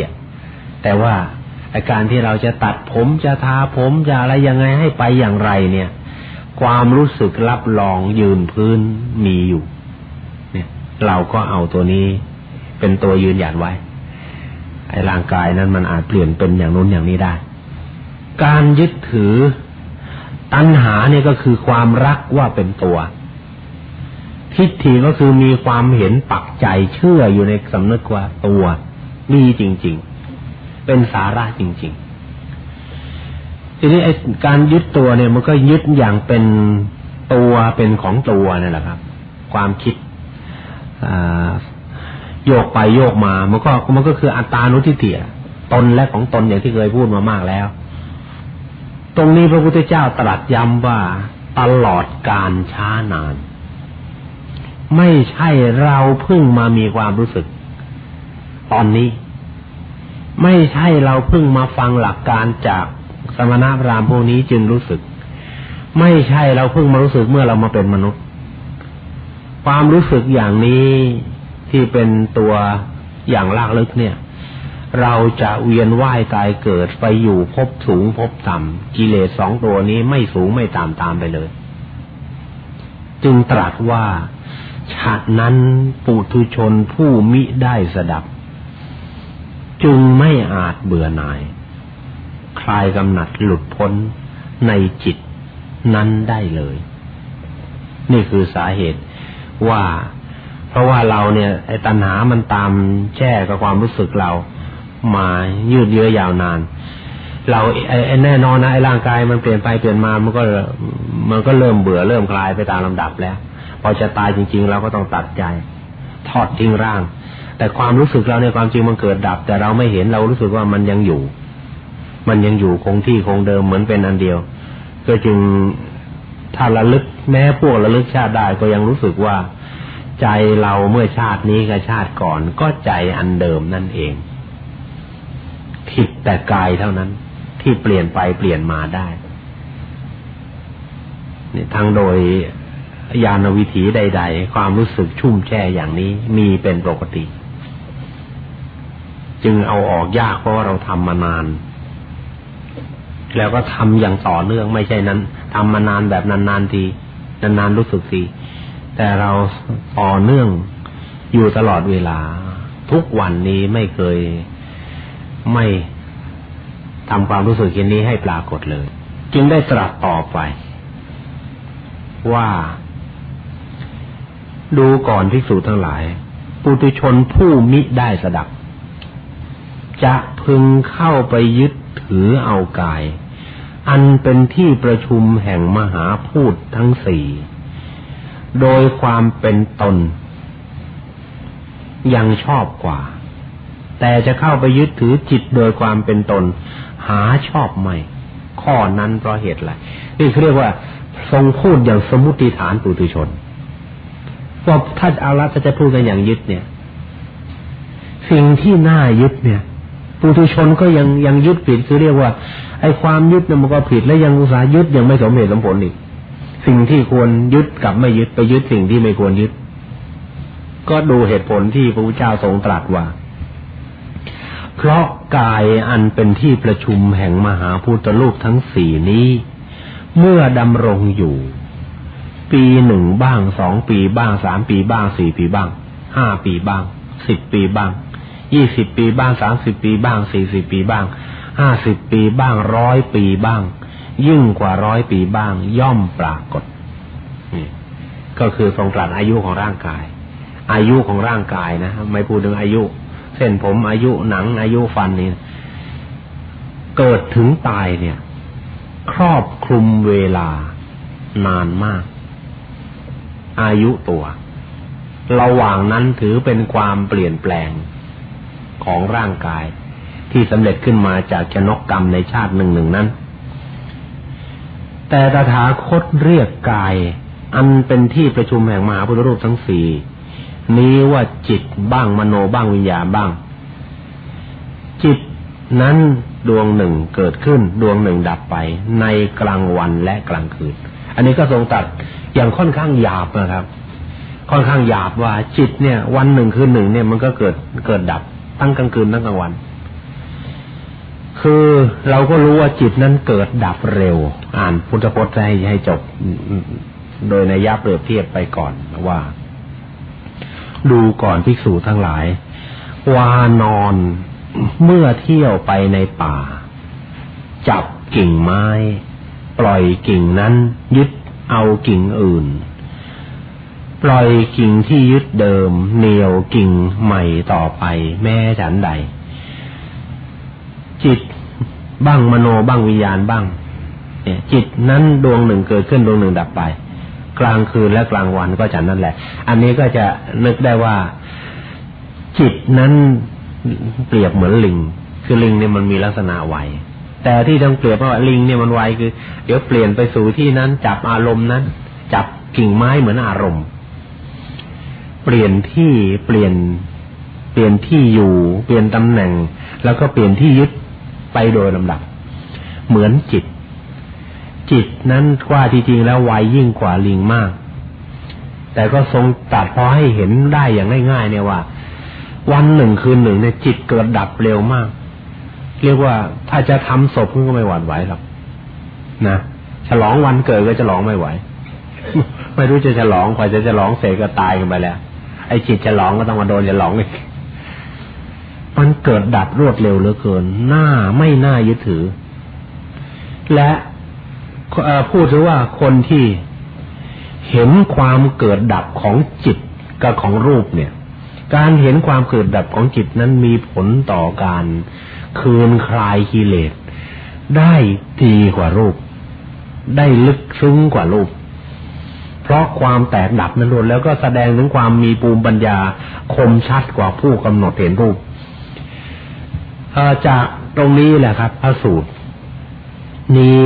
แต่ว่าอาการที่เราจะตัดผมจะทาผมจะอะไรยังไงให้ไปอย่างไรเนี่ย ความรู้สึกรับรองยืนพื้นมีอยู่ เนี่ย เราก็เอาตัวนี้เป็นตัวยืนหยัดไว้ ไอ้ร่างกายนั้นมันอาจเปลี่ยนเป็นอย่างนู้นอย่างนี้ได้ การยึดถือตัณหาเนี่ยก็คือความรักว่าเป็นตัว ทิฏฐิก็คือมีความเห็นปักใจเชื่ออยู่ในสำนึกว่าตัว มีจริง ๆ เป็นสาระจริง ๆ ทีนี้ไอ้การยึดตัวเนี่ยมันก็ยึดอย่างเป็นตัวเป็นของตัวนั่แหละครับ ความคิดโยกไปโยกมา มันก็มันก็คืออัตตานุทิฏฐิตนและของตนอย่างที่เคยพูดมามากแล้ว ตรงนี้พระพุทธเจ้าตรัสย้ำว่าตลอดการช้านาน ไม่ใช่เราเพิ่งมามีความรู้สึก ตอนนี้ ไม่ใช่เราเพิ่งมาฟังหลักการจาก สมณพราหมณ์พวกนี้จึงรู้สึก ไม่ใช่เราเพิ่งมารู้สึกเมื่อเรามาเป็นมนุษย์ ความรู้สึกอย่างนี้ที่เป็นตัวอย่างลากลึกเนี่ย เราจะเวียนว่ายตายเกิดไปอยู่พบสูงพบต่ำกิเลสสองตัวนี้ไม่สูงไม่ต่ำตามไปเลย จึงตรัสว่าฉะนั้นปุถุชนผู้มิได้สดับ จึงไม่อาจเบื่อหน่าย คลายกำหนัดหลุดพ้นในจิตนั้นได้เลย นี่คือสาเหตุว่า เพราะว่าเราเนี่ยไอ้ตัณหามันตามแช่กับความรู้สึกเรามายืดเยื้อยาวนาน เราไอ้แน่นอนนะไอ้ร่างกายมันเปลี่ยนไปเปลี่ยนมามันก็มันก็เริ่มเบื่อเริ่มคลายไปตามลำดับแล้ว พอจะตายจริง ๆ เราก็ต้องตัดใจ ทอดทิ้งร่าง แต่ความรู้สึกเราในความจริงมันเกิดดับ แต่เราไม่เห็นเรารู้สึกว่ามันยังอยู่ มันยังอยู่คงที่คงเดิมเหมือนเป็นอันเดียว ก็จึงถ้าระลึกแม้พวกระลึกชาติได้ก็ยังรู้สึกว่า ใจเราเมื่อชาตินี้กับชาติก่อน ก็ใจอันเดิมนั่นเองผิดแต่กายเท่านั้น ที่เปลี่ยนไปเปลี่ยนมาได้นี่ทั้งโดยญาณวิถีใด ๆ ความรู้สึกชุ่มแช่อย่างนี้มีเป็นปกติ จึงเอาออกยากเพราะว่าเราทำมานาน แล้วก็ทำอย่างต่อเนื่องไม่ใช่นั้นทำมานานแบบนานๆทีนานๆรู้สึกทีแต่เราต่อเนื่องอยู่ตลอดเวลา ทุกวันนี้ไม่เคยไม่ทำความรู้สึกเช่นนี้ให้ปรากฏเลย จึงได้ตรัสต่อไป ว่า ดูก่อนที่สูทั้งหลาย ปุถุชนผู้มิได้สดับจะพึงเข้าไปยึด ถือเอากาย อันเป็นที่ประชุมแห่งมหาพูดทั้งสี่ โดยความเป็นตน ยังชอบกว่า แต่จะเข้าไปยึดถือจิตโดยความเป็นตน หาชอบไม่ ข้อนั้นเพราะเหตุอะไรนี่เรียกว่าทรงพูดอย่างสมุติฐานปุถุชนว่าถ้าเอาละถ้าจะพูดกันอย่างยึดเนี่ย สิ่งที่น่ายึดเนี่ย ปุถุชนก็ยังยังยึดผิดคือเรียกว่า ไอ้ความยึดเนี่ยมันก็ผิดและยังอุตสาหยึดยังไม่สมเหตุสมผลอีก สิ่งที่ควรยึดกับไม่ยึดไปยึดสิ่งที่ไม่ควรยึด ก็ดูเหตุผลที่พระพุทธเจ้าทรงตรัสว่า เพราะกายอันเป็นที่ประชุมแห่งมหาพุทธลูกทั้งสี่นี้ เมื่อดำรงอยู่ ปีหนึ่งบ้างสองปีบ้างสามปีบ้างสี่ปีบ้างห้าปีบ้างสิบปีบ้าง ยี่สิบปีบ้างสามสิบปีบ้างสี่สิบปีบ้างห้าสิบปีบ้างร้อยปีบ้าง ยิ่งกว่าร้อยปีบ้าง ย่อมปรากฏก็คือทรงตรัสอายุของร่างกาย อายุของร่างกายนะไม่พูดถึงอายุ เส้นผมอายุหนังอายุฟันนี่เกิดถึงตายเนี่ย ครอบคลุมเวลานานมาก อายุตัว ระหว่างนั้นถือเป็นความเปลี่ยนแปลง ของร่างกาย ที่สำเร็จขึ้นมาจากชนกกรรมในชาติหนึ่งหนึ่งนั้น แต่ตถาคตเรียกกาย อันเป็นที่ประชุมแห่งมหาพุทธรูปทั้งสี่นี้ว่าจิตบ้างมโนบ้างวิญญาณบ้าง จิตนั้นดวงหนึ่งเกิดขึ้น ดวงหนึ่งดับไป ในกลางวันและกลางคืน อันนี้ก็ทรงตัดอย่างค่อนข้างหยาบนะครับ ค่อนข้างหยาบว่าจิตเนี่ย วันหนึ่งคืนหนึ่งเนี่ยมันก็เกิดเกิดดับ ทั้งกลางคืนทั้งกลางวัน คือเราก็รู้ว่าจิตนั้นเกิดดับเร็ว อ่านพุทธพจน์ให้ให้จบโดยในยับเปรียบเทียบไปก่อนว่า ดูก่อนภิกษุทั้งหลาย วานอนเมื่อเที่ยวไปในป่า จับกิ่งไม้ ปล่อยกิ่งนั้น ยึดเอากิ่งอื่น ปล่อยกิ่งที่ยึดเดิมเหนียวกิ่งใหม่ต่อไป แม่ฉันใด จิตบ้างมโนบ้างวิญญาณบ้างเนี่ยจิตนั้นดวงหนึ่งเกิดขึ้นดวงหนึ่งดับไป กลางคืนและกลางวันก็ฉันนั่นแหละ อันนี้ก็จะนึกได้ว่า จิตนั้นเปรียบเหมือนลิง คือลิงเนี่ยมันมีลักษณะไวแต่ที่ต้องเปรียบว่าลิงเนี่ยมันไวคือ เดี๋ยวเปลี่ยนไปสู่ที่นั้นจับอารมณ์นั้น จับกิ่งไม้เหมือนอารมณ์ เปลี่ยนที่เปลี่ยนเปลี่ยนที่อยู่ เปลี่ยนตำแหน่ง แล้วก็เปลี่ยนที่ยึดไปโดยลำดับ เหมือนจิต จิตนั้นว่าจริงๆแล้วไวยิ่งกว่าลิงมาก แต่ก็ทรงตัดพอให้เห็นได้อย่างง่ายๆเนี่ยว่า วันหนึ่งคืนหนึ่งเนี่ยจิตเกิดดับเร็วมาก เรียกว่าถ้าจะทำศพก็ไม่หวั่นไหวหรอกนะฉลองวันเกิดก็จะลองไม่ไหว ไม่รู้จะฉลองใครจะฉลองเสกก็ตายกันไปแล้ว ไอ้จิตจะหลองก็ต้องมาโดนจะหลองอีกมันเกิดดับรวดเร็วเหลือเกินหน้าไม่น่ายึดถือ และพูดถึงว่าคนที่เห็นความเกิดดับของจิตกับของรูปเนี่ย การเห็นความเกิดดับของจิตนั้นมีผลต่อการคืนคลายกิเลสได้ดีกว่ารูป ได้ลึกซึ้งกว่ารูป เพราะความแตกดับนั้นรวมแล้วก็แสดงถึงความมีภูมิปัญญาคมชัดกว่าผู้กำหนดเห็นรูปจากตรงนี้แหละครับพระสูตรนี้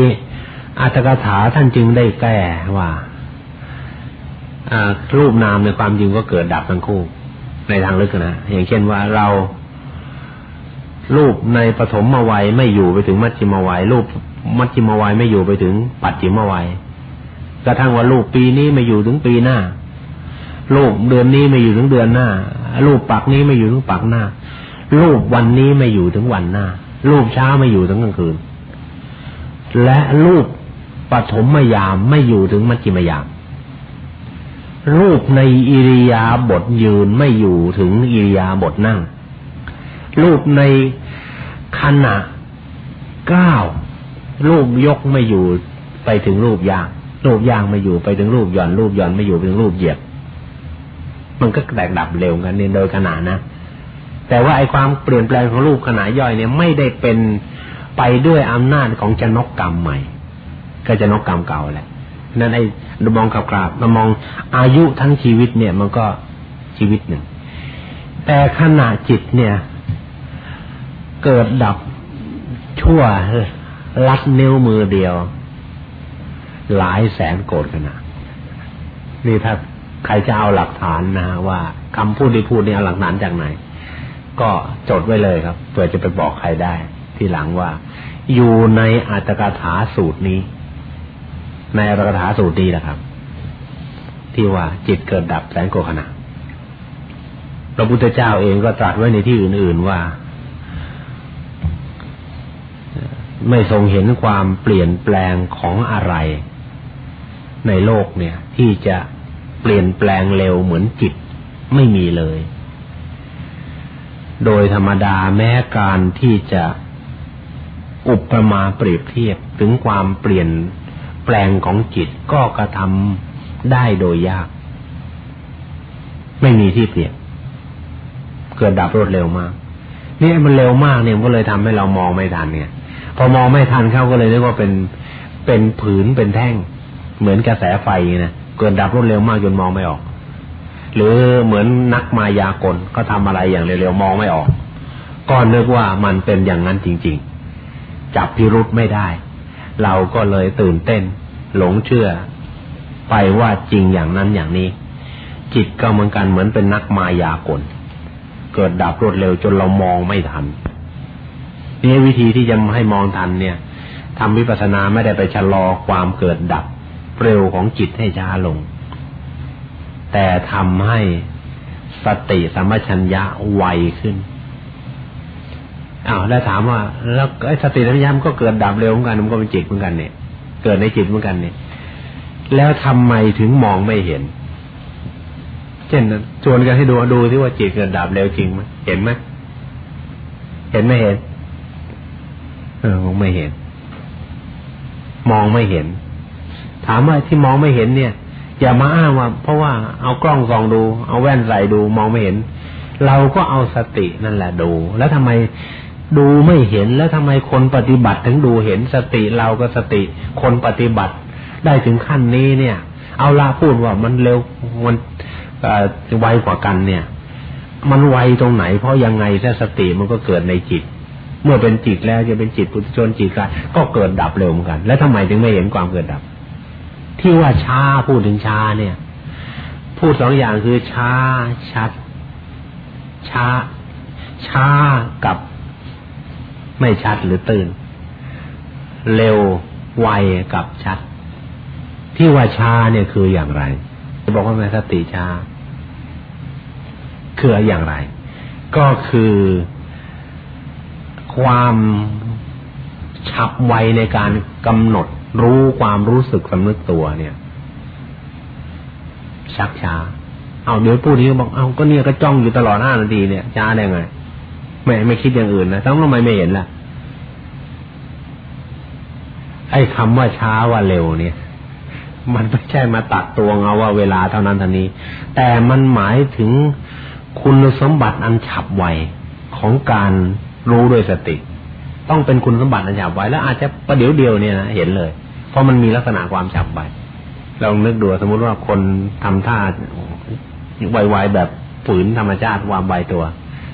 อัตถกถาท่านจึงได้แก้ว่ารูปนามในความจริงก็เกิดดับทั้งคู่ ในทางลึกนะอย่างเช่นว่าเรา รูปในปฐมมวัยไม่อยู่ไปถึงมัชฌิมวัยรูปมัชฌิมวัยไม่อยู่ไปถึงปัจฉิมวัย กระทั่งว่าลูกปีนี้ไม่อยู่ถึงปีหน้า ลูกเดือนนี้ไม่อยู่ถึงเดือนหน้า ลูกปักนี้ไม่อยู่ถึงปักหน้า ลูกวันนี้ไม่อยู่ถึงวันหน้า ลูกเช้าไม่อยู่ถึงกลางคืน และลูกปฐมยามไม่อยู่ถึงมัจจิมยาม รูปในอิริยาบถยืนไม่อยู่ถึงอิริยาบถนั่ง รูปในขณะก้าวรูปยกไม่อยู่ไปถึงรูปย่าง รูปย่างไม่อยู่ไปถึงรูปหย่อนรูปหย่อนไม่อยู่ไปถึงรูปเหยียบ มันก็แตกดับเร็วกันในโดยขนาดนะแต่ว่าไอ้ความเปลี่ยนแปลงของรูปขนาดย่อยเนี่ยไม่ได้เป็นไปด้วยอำนาจของจนกกรรมใหม่ ก็จนกกรรมเก่าแหละนั่นไอ้มองกับกราบมามองอายุทั้งชีวิตเนี่ย มันก็ชีวิตหนึ่ง แต่ขณะจิตเนี่ย เกิดดับชั่วลัดนิ้วมือเดียว หลายแสนโกดขนาดนี่ถ้าใครจะเอาหลักฐานนะว่าคำพูดที่พูดนี่เอาหลักฐานจากไหน ก็จดไว้เลยครับเพื่อจะไปบอกใครได้ ทีหลังว่า อยู่ในอัตถกถาสูตรนี้ ในอัตถกถาสูตรนี้นะครับ ที่ว่าจิตเกิดดับแสนโกขณะพระพุทธเจ้าเองก็ตรัสไว้ในที่อื่น ๆว่า ไม่ทรงเห็นความเปลี่ยนแปลงของอะไร ในโลกเนี่ย ที่จะเปลี่ยนแปลงเร็วเหมือนจิตไม่มีเลย โดยธรรมดาแม้การที่จะอุปมาเปรียบเทียบถึงความเปลี่ยนแปลงของจิตก็กระทำได้โดยยาก ไม่มีที่เปลี่ยนเกิดดับรวดเร็วมากนี่มันเร็วมากเนี่ยก็เลยทำให้เรามองไม่ทันเนี่ย พอมองไม่ทันเขาก็เลยเรียกว่าเป็นเป็นผืนเป็นแท่ง เหมือนกระแสไฟนะเกิดดับรวดเร็วมากจนมองไม่ออก หรือเหมือนนักมายากลก็ทำอะไรอย่างเร็วๆมองไม่ออกก็นึกว่ามันเป็นอย่างนั้นจริง ๆ จับพิรุษไม่ได้ เราก็เลยตื่นเต้น หลงเชื่อ ไปว่าจริงอย่างนั้นอย่างนี้ จิตก็เหมือนกันเหมือนเป็นนักมายากล เกิดดับรวดเร็วจนเรามองไม่ทันนี่วิธีที่จะให้มองทันเนี่ยทำวิปัสสนาไม่ได้ไปชะลอความเกิดดับ เร็วของจิตให้ช้าลง แต่ทำให้สติสัมปชัญญะไวขึ้นอ้าวแล้วถามว่า แล้วไอ้สติสัมปชัญญะมันก็เกิดดับเร็วเหมือนกันมันก็เป็นจิตเหมือนกันเนี่ย เกิดในจิตเหมือนกันเนี่ยแล้วทำไมถึงมองไม่เห็น เช่นชวนกันให้ดูดูที่ว่าจิตเกิดดับเร็วจริงไหมเห็นไหมเห็นไม่เห็น เออมองไม่เห็น มองไม่เห็น ถามว่าที่มองไม่เห็นเนี่ย อย่ามาอ้างว่า เพราะว่าเอากล้องส่องดู เอาแว่นใส่ดูมองไม่เห็น เราก็เอาสตินั่นแหละดู แล้วทำไมดูไม่เห็นแล้วทำไมคนปฏิบัติถึงดูเห็นสติเราก็สติ คนปฏิบัติ ได้ถึงขั้นนี้เนี่ย เอาละพูดว่ามันเร็วมันไวกว่ากันเนี่ย มันไวตรงไหน เพราะยังไงถ้าสติมันก็เกิดในจิต เมื่อเป็นจิตแล้วจะเป็นจิตปุถุชนจิตกายก็เกิดดับเร็วเหมือนกัน แล้วทำไมถึงไม่เห็นความเกิดดับ ที่ว่าช้าพูดถึงช้าเนี่ย พูดสองอย่างคือช้าชัด ช้า ช้ากับไม่ชัดหรือตื่น เร็วไวกับชัด ที่ว่าช้าเนี่ยคืออย่างไรจะบอกว่าแม่สติช้าคืออย่างไร ก็คือความฉับไวในการกำหนด รู้ความรู้สึกสำนึกตัวเนี่ย ชักช้า เอาเดี๋ยวพูดนี้บอกเอาก็เนี่ยก็จ้องอยู่ตลอดห้านาทีเนี่ยช้าได้ไงไม่ไม่คิดอย่างอื่นนะทั้งทำไมไม่เห็นล่ะ ไอ้คำว่าช้าว่าเร็วเนี่ย มันไม่ใช่มาตัดตัวเอาว่าเวลาเท่านั้นเท่านี้ แต่มันหมายถึงคุณสมบัติอันฉับไวของการรู้ด้วยสติ ต้องเป็นคุณสมบัติอันฉับไวแล้วอาจจะประเดี๋ยวเดียวเนี่ยนะเห็นเลย เพราะมันมีลักษณะความฉับไวลองนึกดูสมมติว่าคนทำท่าไวๆแบบฝืนธรรมชาติควางใบตัว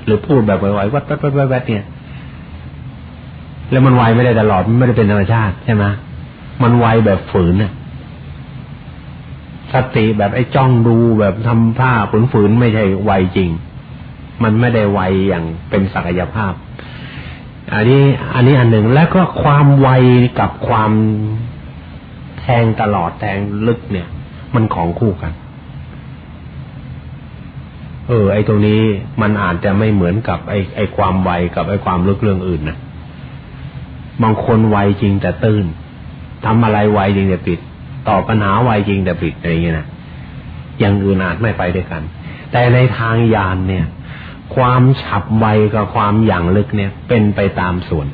หรือพูดแบบไวๆวัดวัดวัดวัดเนี่ย แล้วมันไวไม่ได้ตลอดมันไม่ได้เป็นธรรมชาติใช่ไหมมันไวแบบฝืนน่ะสติแบบไอ้จ้องดูแบบทำผ้าฝืนฝืนไม่ใช่ไวจริง มันไม่ได้ไวอย่างเป็นศักยภาพ อันนี้อันนี้อันหนึ่งแล้วก็ความไวกับความแทงตลอดแทงลึกเนี่ย มันของคู่กัน เออ ไอ้ตรงนี้มันอาจจะไม่เหมือนกับไอ้ไอ้ความไวกับไอ้ความลึกเรื่องอื่นนะบางคนไวจริงแต่ตื้นทำอะไรไวจริงแต่ปิดตอบปัญหาไวจริงแต่ปิดอะไรอย่างเงี้ยนะอย่างอื่นอาจไม่ไปด้วยกัน แต่ในทางยานเนี่ย ความฉับไวกับความอย่างลึกเนี่ย เป็นไปตามส่วน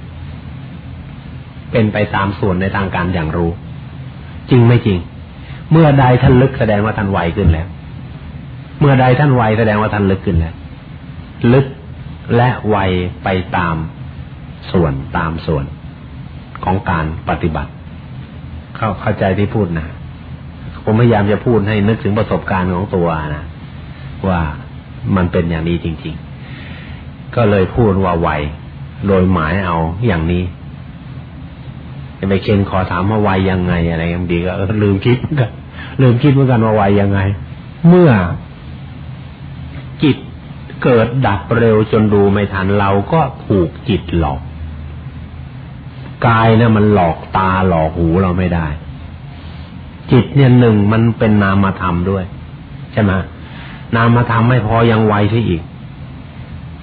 เป็นไปตามส่วนในทางการอย่างรู้ จริงไม่จริง เมื่อใดท่านลึกแสดงว่าท่านไวขึ้นแล้ว เมื่อใดท่านไวแสดงว่าท่านลึกขึ้นแล้ว ลึกและไวไปตามส่วนตามส่วนของการปฏิบัติ เข้าเข้าใจที่พูดนะผมพยายามจะพูดให้นึกถึงประสบการณ์ของตัวนะว่า มันเป็นอย่างนี้จริง ๆ ก็เลยพูดว่าไวโดยหมายเอาอย่างนี้จะไปเคนขอถามว่าไวยังไงอะไรกันดีก็ลืมคิดก็ลืมคิดเหมือนกันว่าไวยังไง เมื่อจิตเกิดดับเร็วจนดูไม่ทันเราก็ถูกจิตหลอกกายเนี่ยมันหลอกตาหลอกหูเราไม่ได้ จิตเนี่ยหนึ่งมันเป็นนามธรรมด้วย ใช่ไหม นามธรรมไม่พอยังไวที่อีก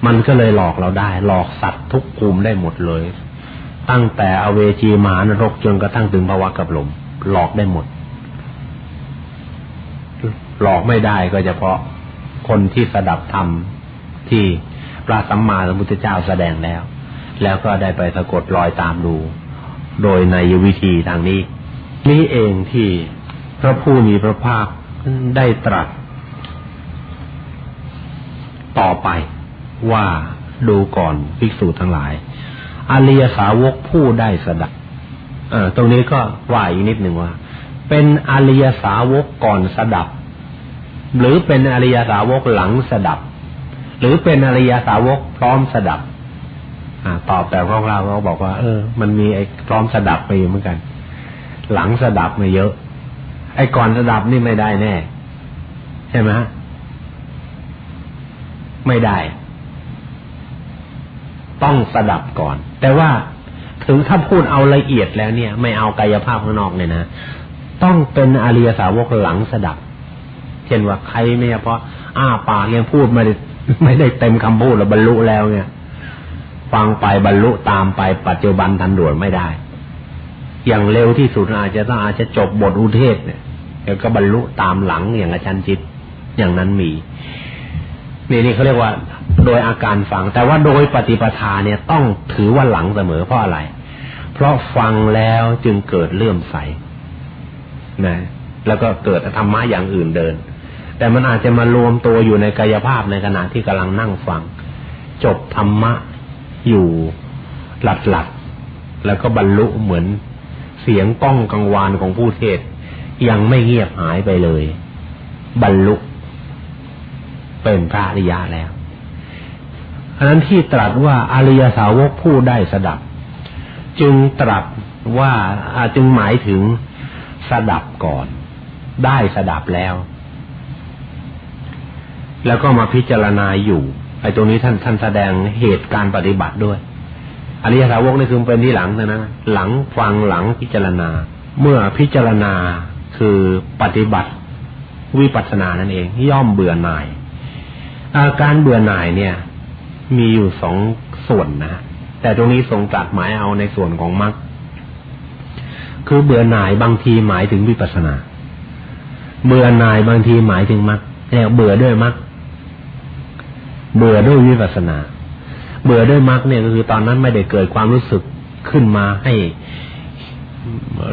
มันก็เลยหลอกเราได้ หลอกสัตว์ทุกภูมิได้หมดเลย ตั้งแต่อเวจีมานรกจนกระทั่งถึงภาวะกับลม หลอกได้หมด หลอกไม่ได้ก็เฉพาะคนที่สดับธรรมที่พระสัมมาสัมพุทธเจ้าแสดงแล้ว แล้วก็ได้ไปสะกดรอยตามดู โดยในวิธีทางนี้ นี้เองที่พระผู้มีพระภาคได้ตรัส ต่อไปว่าดูก่อนภิกษุทั้งหลาย อริยสาวกผู้ได้สดับเออตรงนี้ก็ว่าอีกนิดหนึ่งว่า เป็นอริยสาวกก่อนสดับ หรือเป็นอริยสาวกหลังสดับ หรือเป็นอริยสาวกพร้อมสดับอตอบแต่คร่าวๆเขาบอกว่า เออ มันมีไอ้พร้อมสดับไปเหมือนกัน หลังสดับมาเยอะ ไอ้ก่อนสดับนี่ไม่ได้แน่ ใช่ไหมฮะ ไม่ได้ ต้องสดับก่อน แต่ว่าถึงถ้าพูดเอาละเอียดแล้วเนี่ย ไม่เอากายภาพข้างนอกเนี่ยนะต้องเป็นอริยสาวกหลังสดับ เช่นว่าใครไม่เฉพาะอ้าปากยังพูดไม่ได้ไม่ได้เต็มคำพูดแล้วบรรลุแล้วเนี่ยฟังไปบรรลุตามไปปัจจุบันทันด่วนไม่ได้ อย่างเร็วที่สุดอาจจะต้องอาจจะจบบทอุเทศเนี่ยแล้วก็บรรลุตามหลังอย่างอาจารย์จิตอย่างนั้นมี นี่นี่เขาเรียกว่า โดยอาการฟัง แต่ว่าโดยปฏิปทาเนี่ยต้องถือว่าหลังเสมอเพราะอะไร เพราะฟังแล้วจึงเกิดเลื่อมใสนะแล้วก็เกิดธรรมะอย่างอื่นเดิน แต่มันอาจจะมารวมตัวอยู่ในกายภาพในขณะที่กำลังนั่งฟัง จบธรรมะอยู่หลัดหลัดแล้วก็บรรลุเหมือนเสียงก้องกังวานของผู้เทศ ยังไม่เงียบหายไปเลย บรรลุ เป็นพระอริยะแล้วเพราะนั้นที่ตรัสว่าอริยสาวกผู้ได้สดับ จึงตรัสว่าจึงหมายถึงสดับก่อน ได้สดับแล้ว แล้วก็มาพิจารณาอยู่ไอ้ตรงนี้ท่านท่านแสดงเหตุการปฏิบัติด้วยอริยสาวกนี่คือเป็นที่หลังนะนะหลังฟังหลังพิจารณา เมื่อพิจารณาคือปฏิบัติวิปัสสนานั่นเอง ย่อมเบื่อหน่าย อาการเบื่อหน่ายเนี่ย มีอยู่สองส่วนนะแต่ตรงนี้ทรงตรัสหมายเอาในส่วนของมรรคคือเบื่อหน่ายบางทีหมายถึงวิปัสนา เบื่อหน่ายบางทีหมายถึงมรรคแต่เบื่อด้วยมรรคเบื่อด้วยวิปัสนา เบื่อด้วยมรรคเนี่ยก็คือตอนนั้นไม่ได้เกิดความรู้สึกขึ้นมาให้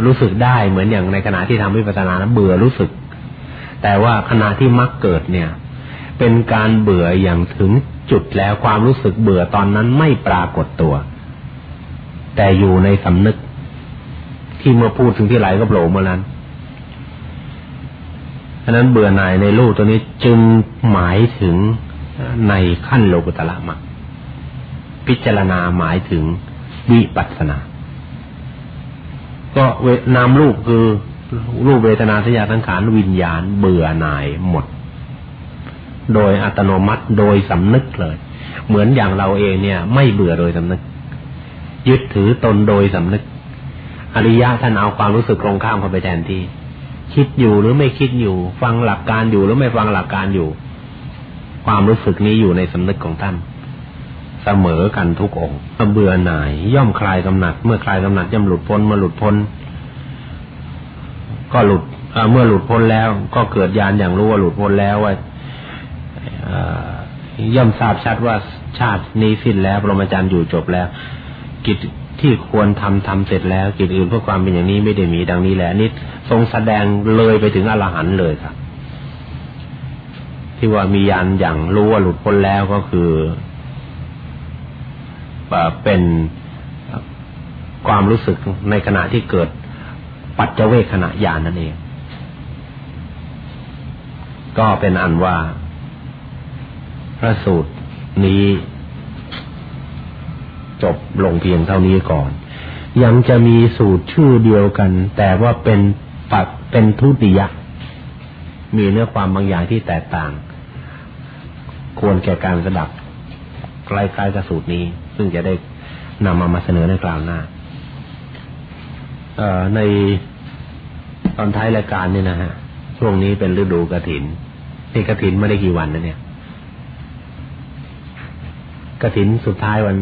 รู้สึกได้เหมือนอย่างในขณะที่ทำวิปัสสนานะเบื่อรู้สึก แต่ว่าขณะที่มรรคเกิดเนี่ย เป็นการเบื่ออย่างถึงจุดแล้วความรู้สึกเบื่อตอนนั้นไม่ปรากฏตัว แต่อยู่ในสำนึก ที่เมื่อพูดถึงที่ไหลก็โผล่มานั้นฉะนั้นเบื่อหน่ายในรูปตัวนี้จึงหมายถึงในขั้นโลกุตละมรรคพิจารณาหมายถึงวิปัสสนา ก็นามรูปคือรูปเวทนาสัญญาสังขารวิญญาณ เบื่อหน่ายหมด โดยอัตโนมัติโดยสำนึกเลย เหมือนอย่างเราเองเนี่ย ไม่เบื่อโดยสำนึก ยึดถือตนโดยสำนึก อริยะท่านเอาความรู้สึกตรงข้ามเข้าไปแทนที่ คิดอยู่หรือไม่คิดอยู่ ฟังหลักการอยู่หรือไม่ฟังหลักการอยู่ ความรู้สึกนี้อยู่ในสำนึกของท่านเสมอกันทุกองค์เบื่อหน่าย ย่อมคลายกำหนัด เมื่อคลายกำหนัดย่อมหลุดพ้นเมื่อหลุดพ้น ก็หลุดเมื่อหลุดพ้นแล้ว ก็เกิดญาณอย่างรู้ว่าหลุดพ้นแล้วว่า ย่อมทราบชัดว่าชาตินี้สิ้นแล้วปรมาจารย์อยู่จบแล้ว กิจที่ควรทำทำเสร็จแล้ว กิจอื่นเพื่อความเป็นอย่างนี้ไม่ได้มีดังนี้แหละนี่ทรงแสดงเลยไปถึงอรหันต์เลยครับ ที่ว่ามียานอย่างรู้ว่าหลุดพ้นแล้วก็คือเป็นความรู้สึกในขณะที่เกิดปัจเจเวคขณะยานนั่นเอง ก็เป็นอันว่า พระสูตรนี้จบลงเพียงเท่านี้ก่อน ยังจะมีสูตรชื่อเดียวกัน แต่ว่าเป็นปัดเป็นทุติยะ มีเนื้อความบางอย่างที่แตกต่าง ควรแก่การสดับใกล้ๆกับสูตรนี้ ซึ่งจะได้นำมามาเสนอในกลางหน้าในตอนท้ายรายการนี่นะฮะช่วงนี้เป็นฤดูกระถินนี่กระถินไม่ได้กี่วันนะเนี่ย กระถินสุดท้ายวัน